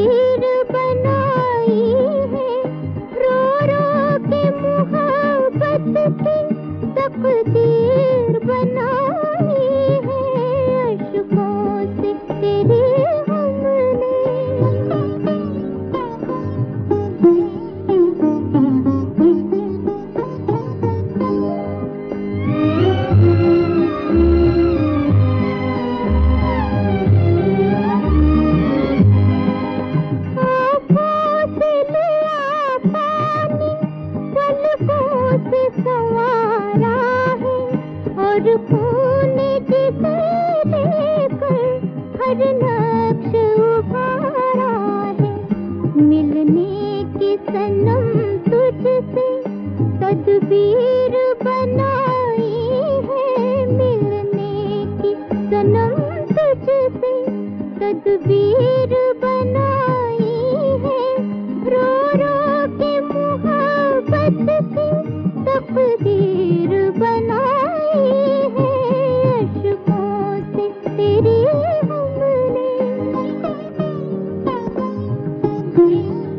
तीर बना संवारा है और पूने जिसे लेकर हर नक्श उभारा है। मिलने के सनम तुझसे तदबीर Thank you.